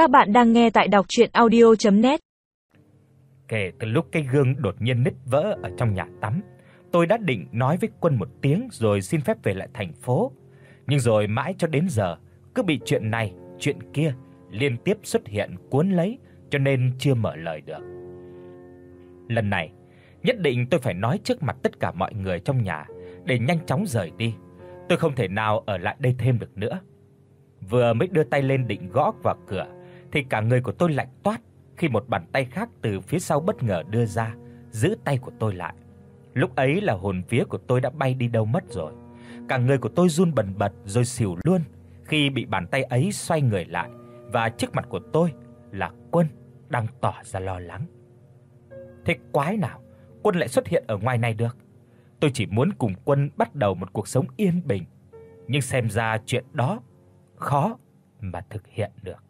Các bạn đang nghe tại đọc audio net Kể từ lúc cái gương đột nhiên nứt vỡ ở trong nhà tắm, tôi đã định nói với Quân một tiếng rồi xin phép về lại thành phố. Nhưng rồi mãi cho đến giờ, cứ bị chuyện này, chuyện kia liên tiếp xuất hiện cuốn lấy, cho nên chưa mở lời được. Lần này, nhất định tôi phải nói trước mặt tất cả mọi người trong nhà để nhanh chóng rời đi. Tôi không thể nào ở lại đây thêm được nữa. Vừa mới đưa tay lên định gõ vào cửa thì cả người của tôi lạnh toát khi một bàn tay khác từ phía sau bất ngờ đưa ra, giữ tay của tôi lại. Lúc ấy là hồn vía của tôi đã bay đi đâu mất rồi. Cả người của tôi run bần bật rồi xỉu luôn khi bị bàn tay ấy xoay người lại và trước mặt của tôi là Quân đang tỏ ra lo lắng. Thế quái nào, Quân lại xuất hiện ở ngoài này được? Tôi chỉ muốn cùng Quân bắt đầu một cuộc sống yên bình, nhưng xem ra chuyện đó khó mà thực hiện được.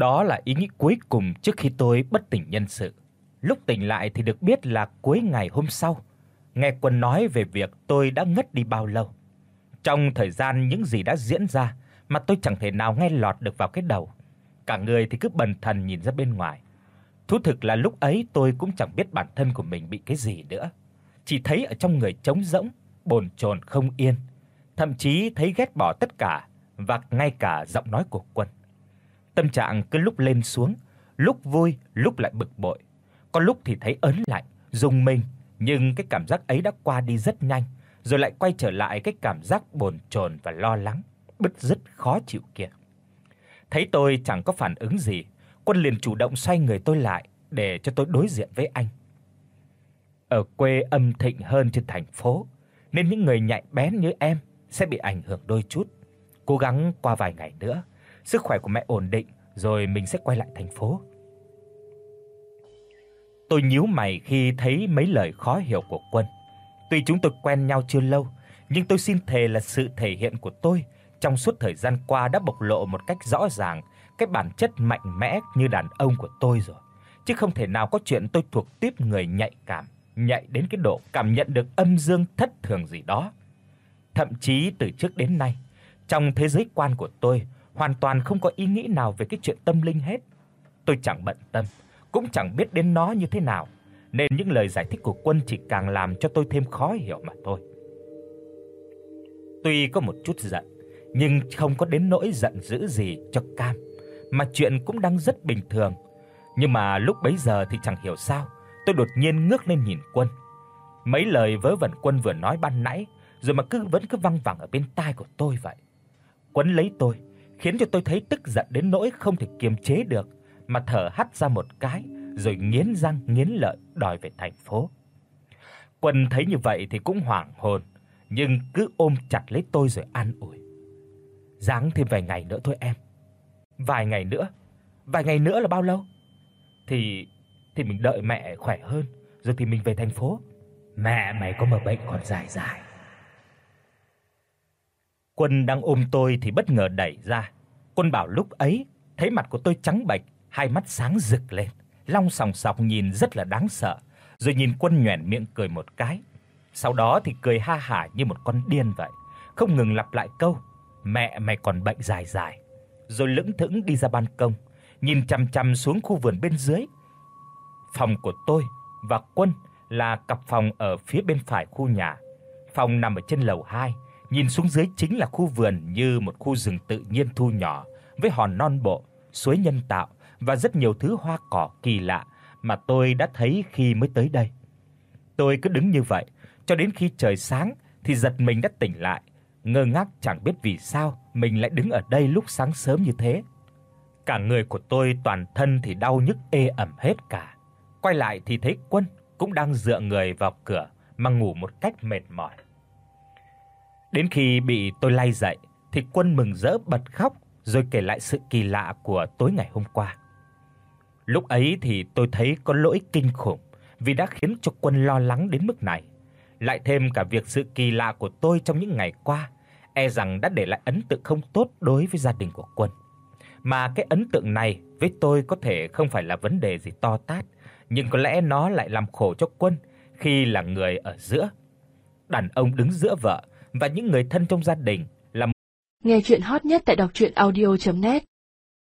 Đó là ý nghĩ cuối cùng trước khi tôi bất tỉnh nhân sự. Lúc tỉnh lại thì được biết là cuối ngày hôm sau, nghe Quân nói về việc tôi đã ngất đi bao lâu. Trong thời gian những gì đã diễn ra mà tôi chẳng thể nào nghe lọt được vào cái đầu. Cả người thì cứ bần thần nhìn ra bên ngoài. Thú thực là lúc ấy tôi cũng chẳng biết bản thân của mình bị cái gì nữa. Chỉ thấy ở trong người trống rỗng, bồn chồn không yên, thậm chí thấy ghét bỏ tất cả và ngay cả giọng nói của Quân. Tâm trạng cứ lúc lên xuống, lúc vui, lúc lại bực bội. Có lúc thì thấy ớn lạnh, rùng mình, nhưng cái cảm giác ấy đã qua đi rất nhanh, rồi lại quay trở lại cái cảm giác bồn chồn và lo lắng, bứt rứt khó chịu kia. Thấy tôi chẳng có phản ứng gì, Quân liền chủ động xoay người tôi lại để cho tôi đối diện với anh. Ở quê âm thịnh hơn trên thành phố, nên những người nhạy bén như em sẽ bị ảnh hưởng đôi chút. Cố gắng qua vài ngày nữa, sức khỏe của mẹ ổn định rồi mình sẽ quay lại thành phố. Tôi nhíu mày khi thấy mấy lời khó hiểu của Quân. Tuy chúng tôi quen nhau chưa lâu, nhưng tôi xin thề là sự thể hiện của tôi trong suốt thời gian qua đã bộc lộ một cách rõ ràng cái bản chất mạnh mẽ như đàn ông của tôi rồi. Chứ không thể nào có chuyện tôi thuộc tiếp người nhạy cảm, nhạy đến cái độ cảm nhận được âm dương thất thường gì đó. Thậm chí từ trước đến nay, trong thế giới quan của tôi hoàn toàn không có ý nghĩ nào về cái chuyện tâm linh hết. Tôi chẳng bận tâm, cũng chẳng biết đến nó như thế nào, nên những lời giải thích của Quân chỉ càng làm cho tôi thêm khó hiểu mà thôi. Tuy có một chút giận, nhưng không có đến nỗi giận dữ gì cho cam, mà chuyện cũng đang rất bình thường. Nhưng mà lúc bấy giờ thì chẳng hiểu sao, tôi đột nhiên ngước lên nhìn Quân. Mấy lời vớ vẩn Quân vừa nói ban nãy, rồi mà cứ vẫn cứ văng vẳng ở bên tai của tôi vậy. Quấn lấy tôi, khiến cho tôi thấy tức giận đến nỗi không thể kiềm chế được, mà thở hắt ra một cái rồi nghiến răng nghiến lợi đòi về thành phố. Quân thấy như vậy thì cũng hoảng hồn, nhưng cứ ôm chặt lấy tôi rồi an ủi. Giáng thêm vài ngày nữa thôi em. Vài ngày nữa? Vài ngày nữa là bao lâu? Thì thì mình đợi mẹ khỏe hơn rồi thì mình về thành phố. Mẹ mày có mà bệnh còn dài dài. Quân đang ôm tôi thì bất ngờ đẩy ra. Quân bảo lúc ấy thấy mặt của tôi trắng bệch, hai mắt sáng rực lên, long sòng sọc nhìn rất là đáng sợ, rồi nhìn Quân nhoẻn miệng cười một cái. Sau đó thì cười ha hả như một con điên vậy, không ngừng lặp lại câu: "Mẹ mày còn bệnh dài dài." Rồi lững thững đi ra ban công, nhìn chằm chằm xuống khu vườn bên dưới. Phòng của tôi và Quân là cặp phòng ở phía bên phải khu nhà. Phòng nằm ở trên lầu 2 Nhìn xuống dưới chính là khu vườn như một khu rừng tự nhiên thu nhỏ với hòn non bộ, suối nhân tạo và rất nhiều thứ hoa cỏ kỳ lạ mà tôi đã thấy khi mới tới đây. Tôi cứ đứng như vậy cho đến khi trời sáng thì giật mình đã tỉnh lại, ngơ ngác chẳng biết vì sao mình lại đứng ở đây lúc sáng sớm như thế. Cả người của tôi toàn thân thì đau nhức ê ẩm hết cả. Quay lại thì thấy Quân cũng đang dựa người vào cửa mà ngủ một cách mệt mỏi. Đến khi bị tôi lay dậy thì Quân mừng rỡ bật khóc rồi kể lại sự kỳ lạ của tối ngày hôm qua. Lúc ấy thì tôi thấy có lỗi kinh khủng vì đã khiến cho Quân lo lắng đến mức này. Lại thêm cả việc sự kỳ lạ của tôi trong những ngày qua, e rằng đã để lại ấn tượng không tốt đối với gia đình của Quân. Mà cái ấn tượng này với tôi có thể không phải là vấn đề gì to tát, nhưng có lẽ nó lại làm khổ cho Quân khi là người ở giữa đàn ông đứng giữa vợ và những người thân trong gia đình là Nghe truyện hot nhất tại doctruyenaudio.net